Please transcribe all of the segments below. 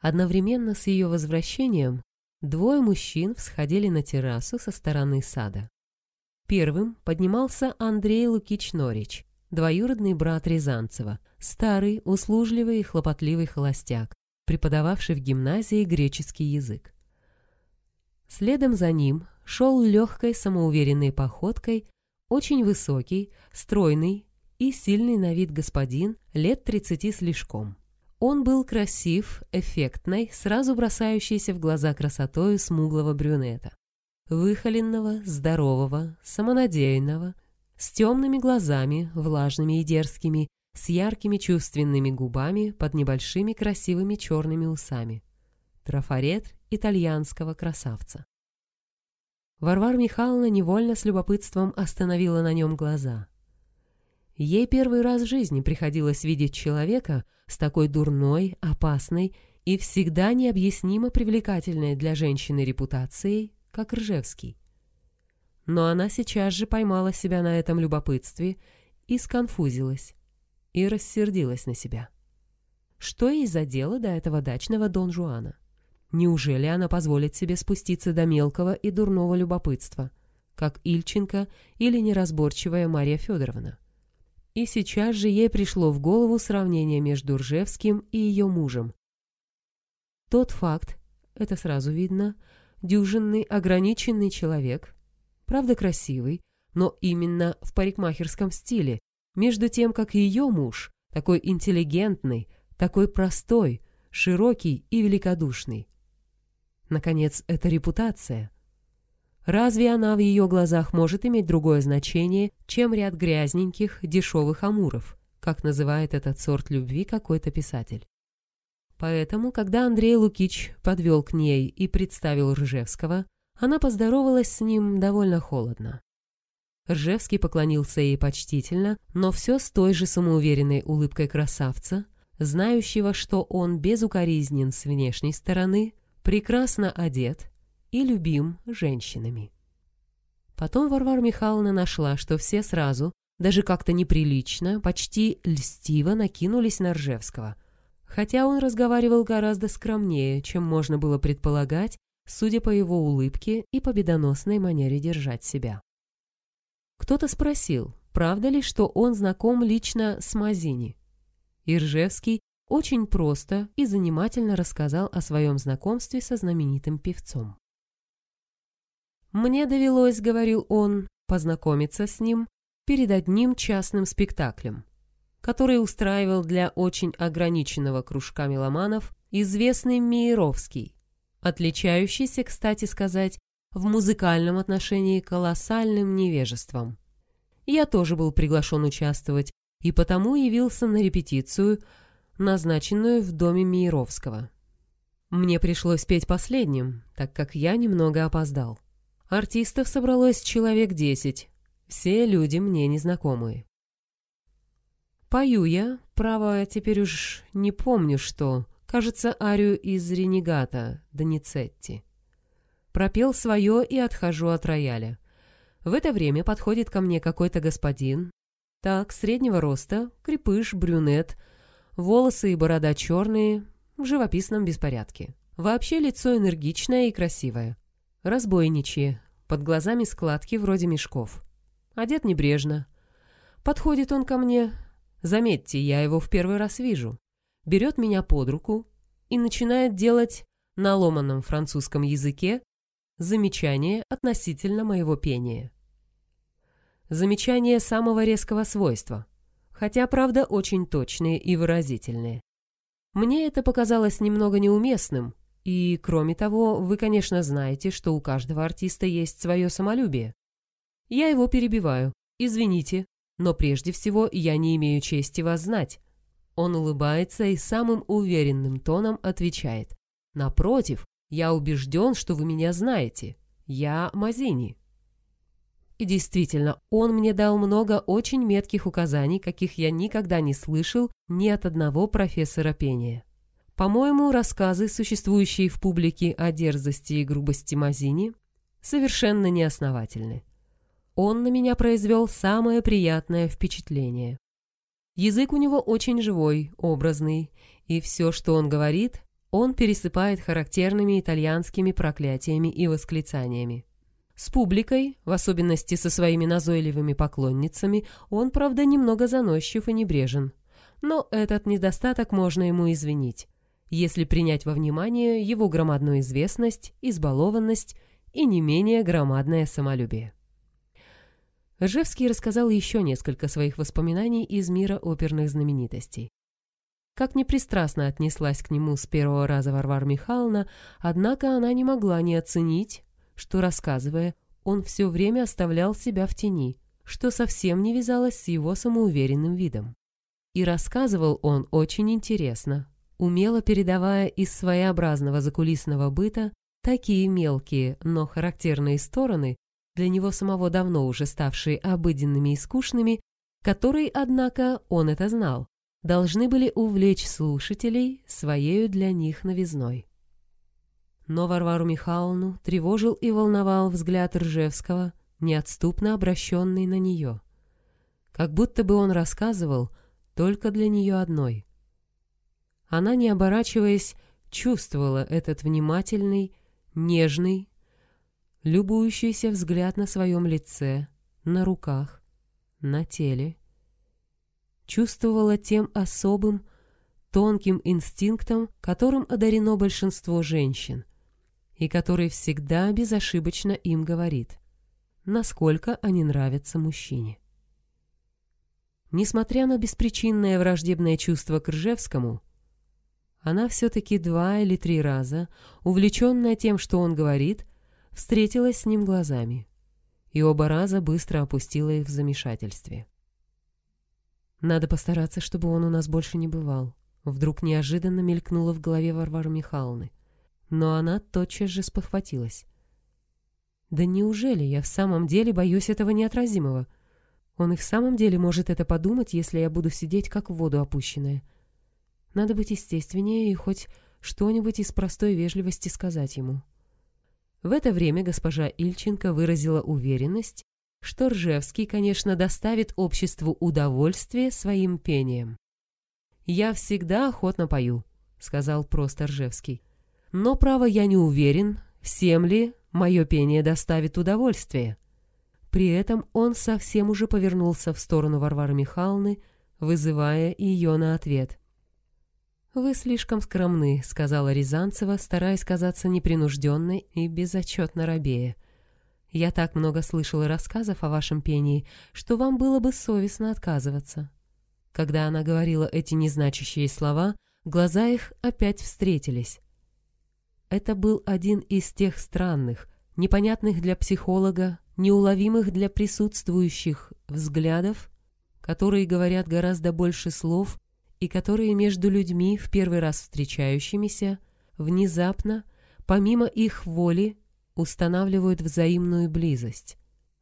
Одновременно с ее возвращением двое мужчин всходили на террасу со стороны сада. Первым поднимался Андрей Лукич Норич, двоюродный брат Рязанцева, старый, услужливый и хлопотливый холостяк, преподававший в гимназии греческий язык. Следом за ним шел легкой самоуверенной походкой очень высокий, стройный и сильный на вид господин лет тридцати слишком. Он был красив, эффектной, сразу бросающейся в глаза красотою смуглого брюнета. Выхоленного, здорового, самонадеянного, с темными глазами, влажными и дерзкими, с яркими чувственными губами под небольшими красивыми черными усами. Трафарет итальянского красавца. Варвара Михайловна невольно с любопытством остановила на нем глаза. Ей первый раз в жизни приходилось видеть человека с такой дурной, опасной и всегда необъяснимо привлекательной для женщины репутацией, как Ржевский. Но она сейчас же поймала себя на этом любопытстве и сконфузилась, и рассердилась на себя. Что ей за дело до этого дачного Дон Жуана? Неужели она позволит себе спуститься до мелкого и дурного любопытства, как Ильченко или неразборчивая Мария Федоровна? И сейчас же ей пришло в голову сравнение между Ржевским и ее мужем. Тот факт, это сразу видно, дюжинный, ограниченный человек, правда красивый, но именно в парикмахерском стиле, между тем, как ее муж, такой интеллигентный, такой простой, широкий и великодушный. Наконец, это репутация. Разве она в ее глазах может иметь другое значение, чем ряд грязненьких, дешевых амуров, как называет этот сорт любви какой-то писатель? Поэтому, когда Андрей Лукич подвел к ней и представил Ржевского, она поздоровалась с ним довольно холодно. Ржевский поклонился ей почтительно, но все с той же самоуверенной улыбкой красавца, знающего, что он безукоризнен с внешней стороны, прекрасно одет и любим женщинами. Потом Варвара Михайловна нашла, что все сразу, даже как-то неприлично, почти льстиво накинулись на Ржевского, хотя он разговаривал гораздо скромнее, чем можно было предполагать, судя по его улыбке и победоносной манере держать себя. Кто-то спросил, правда ли, что он знаком лично с Мазини. Иржевский очень просто и занимательно рассказал о своем знакомстве со знаменитым певцом. «Мне довелось, — говорил он, — познакомиться с ним перед одним частным спектаклем, который устраивал для очень ограниченного кружка меломанов известный Мейровский, отличающийся, кстати сказать, в музыкальном отношении колоссальным невежеством. Я тоже был приглашен участвовать и потому явился на репетицию — назначенную в доме Миеровского. Мне пришлось петь последним, так как я немного опоздал. Артистов собралось человек десять, все люди мне незнакомые. Пою я, право, теперь уж не помню что, кажется, арию из «Ренегата» Доницетти. Пропел свое и отхожу от рояля. В это время подходит ко мне какой-то господин, так, среднего роста, крепыш, брюнет — Волосы и борода черные, в живописном беспорядке. Вообще лицо энергичное и красивое. Разбойничье, под глазами складки вроде мешков. Одет небрежно. Подходит он ко мне. Заметьте, я его в первый раз вижу. Берет меня под руку и начинает делать на ломаном французском языке замечание относительно моего пения. Замечание самого резкого свойства – хотя, правда, очень точные и выразительные. Мне это показалось немного неуместным, и, кроме того, вы, конечно, знаете, что у каждого артиста есть свое самолюбие. Я его перебиваю. Извините, но прежде всего я не имею чести вас знать. Он улыбается и самым уверенным тоном отвечает. Напротив, я убежден, что вы меня знаете. Я Мазини. И действительно, он мне дал много очень метких указаний, каких я никогда не слышал ни от одного профессора пения. По-моему, рассказы, существующие в публике о дерзости и грубости Мазини, совершенно неосновательны. Он на меня произвел самое приятное впечатление. Язык у него очень живой, образный, и все, что он говорит, он пересыпает характерными итальянскими проклятиями и восклицаниями. С публикой, в особенности со своими назойливыми поклонницами, он, правда, немного заносчив и небрежен. Но этот недостаток можно ему извинить, если принять во внимание его громадную известность, избалованность и не менее громадное самолюбие. Ржевский рассказал еще несколько своих воспоминаний из мира оперных знаменитостей. Как непристрастно отнеслась к нему с первого раза Варвара Михайловна, однако она не могла не оценить, что, рассказывая, он все время оставлял себя в тени, что совсем не вязалось с его самоуверенным видом. И рассказывал он очень интересно, умело передавая из своеобразного закулисного быта такие мелкие, но характерные стороны, для него самого давно уже ставшие обыденными и скучными, которые, однако, он это знал, должны были увлечь слушателей своею для них новизной. Но Варвару Михайловну тревожил и волновал взгляд Ржевского, неотступно обращенный на нее. Как будто бы он рассказывал только для нее одной. Она, не оборачиваясь, чувствовала этот внимательный, нежный, любующийся взгляд на своем лице, на руках, на теле. Чувствовала тем особым, тонким инстинктом, которым одарено большинство женщин, и который всегда безошибочно им говорит, насколько они нравятся мужчине. Несмотря на беспричинное враждебное чувство к Ржевскому, она все-таки два или три раза, увлеченная тем, что он говорит, встретилась с ним глазами, и оба раза быстро опустила их в замешательстве. «Надо постараться, чтобы он у нас больше не бывал», вдруг неожиданно мелькнуло в голове Варвары Михайловны но она тотчас же спохватилась. «Да неужели я в самом деле боюсь этого неотразимого? Он и в самом деле может это подумать, если я буду сидеть как в воду опущенная. Надо быть естественнее и хоть что-нибудь из простой вежливости сказать ему». В это время госпожа Ильченко выразила уверенность, что Ржевский, конечно, доставит обществу удовольствие своим пением. «Я всегда охотно пою», — сказал просто Ржевский. Но, право, я не уверен, всем ли мое пение доставит удовольствие. При этом он совсем уже повернулся в сторону Варвары Михайловны, вызывая ее на ответ. «Вы слишком скромны», — сказала Рязанцева, стараясь казаться непринужденной и безотчетно робея. «Я так много слышала рассказов о вашем пении, что вам было бы совестно отказываться». Когда она говорила эти незначащие слова, глаза их опять встретились. Это был один из тех странных, непонятных для психолога, неуловимых для присутствующих взглядов, которые говорят гораздо больше слов и которые между людьми, в первый раз встречающимися, внезапно, помимо их воли, устанавливают взаимную близость,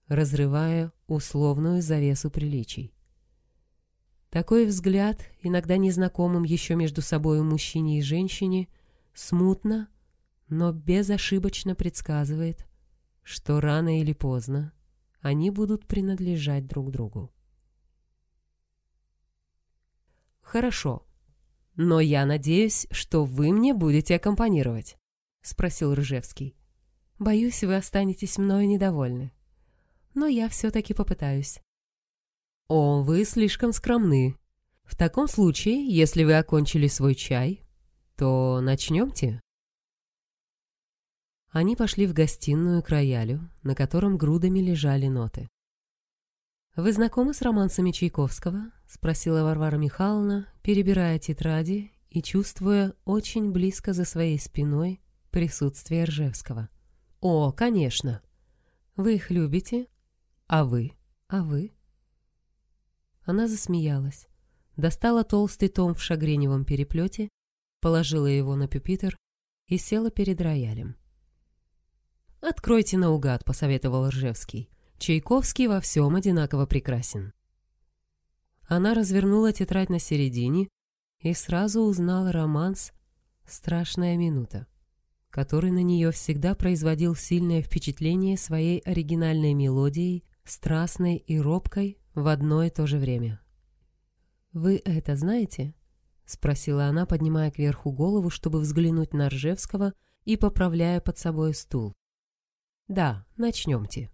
разрывая условную завесу приличий. Такой взгляд, иногда незнакомым еще между собой мужчине и женщине, смутно, но безошибочно предсказывает, что рано или поздно они будут принадлежать друг другу. «Хорошо, но я надеюсь, что вы мне будете аккомпанировать», — спросил Рыжевский. «Боюсь, вы останетесь мною недовольны. Но я все-таки попытаюсь». «О, вы слишком скромны. В таком случае, если вы окончили свой чай, то начнемте». Они пошли в гостиную к роялю, на котором грудами лежали ноты. «Вы знакомы с романсами Чайковского?» — спросила Варвара Михайловна, перебирая тетради и чувствуя очень близко за своей спиной присутствие Ржевского. «О, конечно! Вы их любите? А вы? А вы?» Она засмеялась, достала толстый том в шагреневом переплете, положила его на пюпитер и села перед роялем. «Откройте наугад», — посоветовал Ржевский. Чайковский во всем одинаково прекрасен. Она развернула тетрадь на середине и сразу узнала романс «Страшная минута», который на нее всегда производил сильное впечатление своей оригинальной мелодией, страстной и робкой в одно и то же время. «Вы это знаете?» —— спросила она, поднимая кверху голову, чтобы взглянуть на Ржевского и поправляя под собой стул. «Да, начнемте».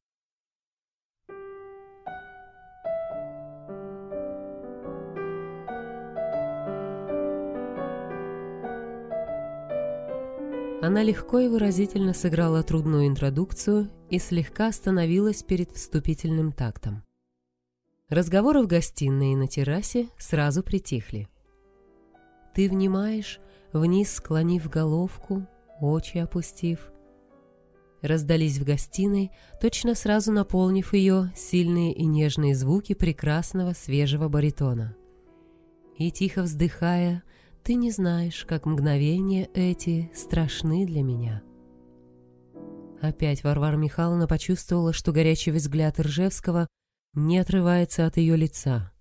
Она легко и выразительно сыграла трудную интродукцию и слегка остановилась перед вступительным тактом. Разговоры в гостиной и на террасе сразу притихли. Ты внимаешь, вниз склонив головку, очи опустив. Раздались в гостиной, точно сразу наполнив ее сильные и нежные звуки прекрасного свежего баритона. И тихо вздыхая, ты не знаешь, как мгновения эти страшны для меня. Опять Варвара Михайловна почувствовала, что горячий взгляд Ржевского не отрывается от ее лица,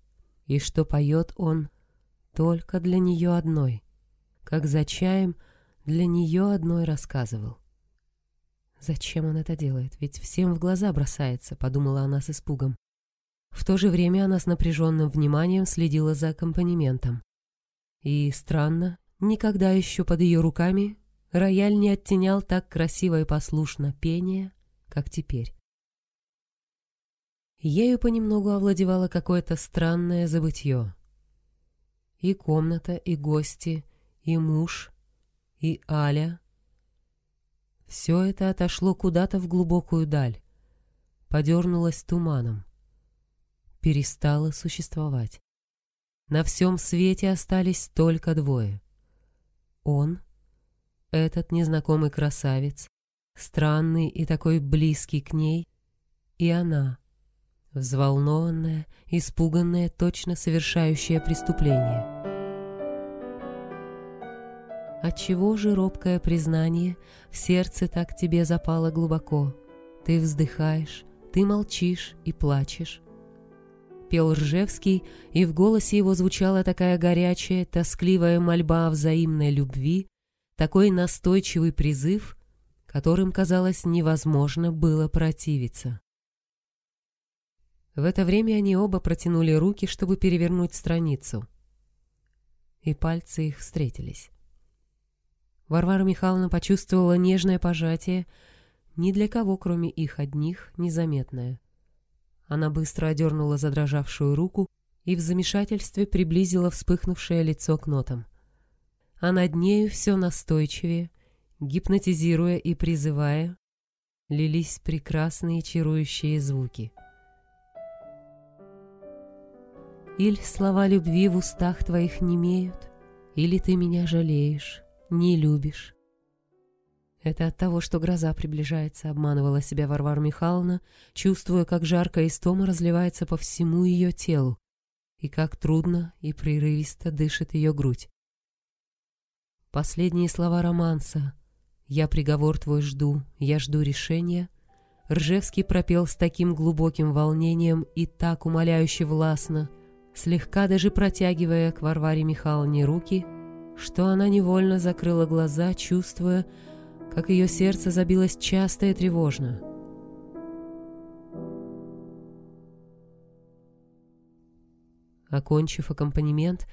и что поет он только для нее одной, как за чаем для нее одной рассказывал. «Зачем он это делает? Ведь всем в глаза бросается», — подумала она с испугом. В то же время она с напряженным вниманием следила за аккомпанементом. И, странно, никогда еще под ее руками рояль не оттенял так красиво и послушно пение, как теперь. Ею понемногу овладевало какое-то странное забытье. И комната, и гости, и муж, и Аля. Все это отошло куда-то в глубокую даль, подернулось туманом, перестало существовать. На всем свете остались только двое. Он, этот незнакомый красавец, странный и такой близкий к ней, и она — взволнованная, испуганная, точно совершающая преступление. Отчего же робкое признание в сердце так тебе запало глубоко? Ты вздыхаешь, ты молчишь и плачешь. Пел Ржевский, и в голосе его звучала такая горячая, тоскливая мольба о взаимной любви, такой настойчивый призыв, которым, казалось, невозможно было противиться. В это время они оба протянули руки, чтобы перевернуть страницу. И пальцы их встретились. Варвара Михайловна почувствовала нежное пожатие, ни для кого, кроме их одних, незаметное. Она быстро одернула задрожавшую руку и в замешательстве приблизила вспыхнувшее лицо к нотам. А над нею все настойчивее, гипнотизируя и призывая, лились прекрасные чарующие звуки — Иль слова любви в устах твоих не имеют, Или ты меня жалеешь, не любишь. Это от того, что гроза приближается, обманывала себя Варвара Михайловна, чувствуя, как жаркая истома разливается по всему ее телу, и как трудно и прерывисто дышит ее грудь. Последние слова романса «Я приговор твой жду, я жду решения» Ржевский пропел с таким глубоким волнением и так умоляюще властно — слегка даже протягивая к Варваре Михайловне руки, что она невольно закрыла глаза, чувствуя, как ее сердце забилось часто и тревожно. Окончив аккомпанемент,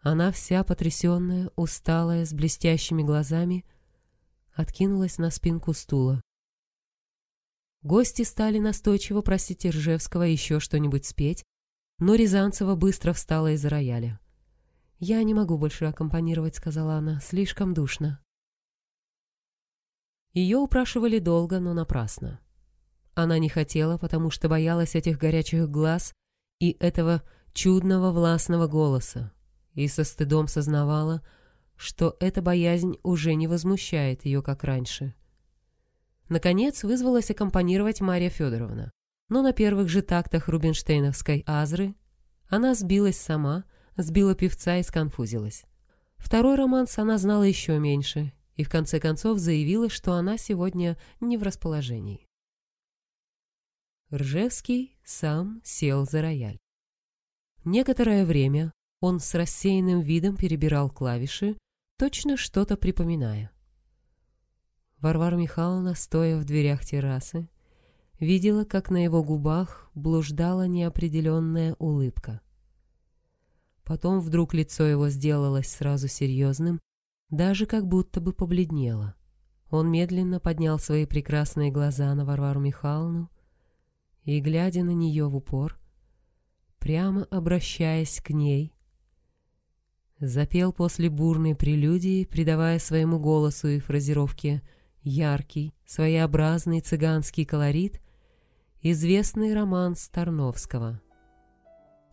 она вся потрясенная, усталая, с блестящими глазами, откинулась на спинку стула. Гости стали настойчиво просить Ржевского еще что-нибудь спеть, но Рязанцева быстро встала из-за рояля. «Я не могу больше аккомпанировать», — сказала она, — «слишком душно». Ее упрашивали долго, но напрасно. Она не хотела, потому что боялась этих горячих глаз и этого чудного властного голоса, и со стыдом сознавала, что эта боязнь уже не возмущает ее, как раньше. Наконец вызвалась аккомпанировать Марья Федоровна но на первых же тактах рубинштейновской азры она сбилась сама, сбила певца и сконфузилась. Второй романс она знала еще меньше и в конце концов заявила, что она сегодня не в расположении. Ржевский сам сел за рояль. Некоторое время он с рассеянным видом перебирал клавиши, точно что-то припоминая. Варвара Михайловна, стоя в дверях террасы, видела, как на его губах блуждала неопределенная улыбка. Потом вдруг лицо его сделалось сразу серьезным, даже как будто бы побледнело. Он медленно поднял свои прекрасные глаза на Варвару Михайловну и, глядя на нее в упор, прямо обращаясь к ней, запел после бурной прелюдии, придавая своему голосу и фразировке яркий, своеобразный цыганский колорит, известный роман Старновского —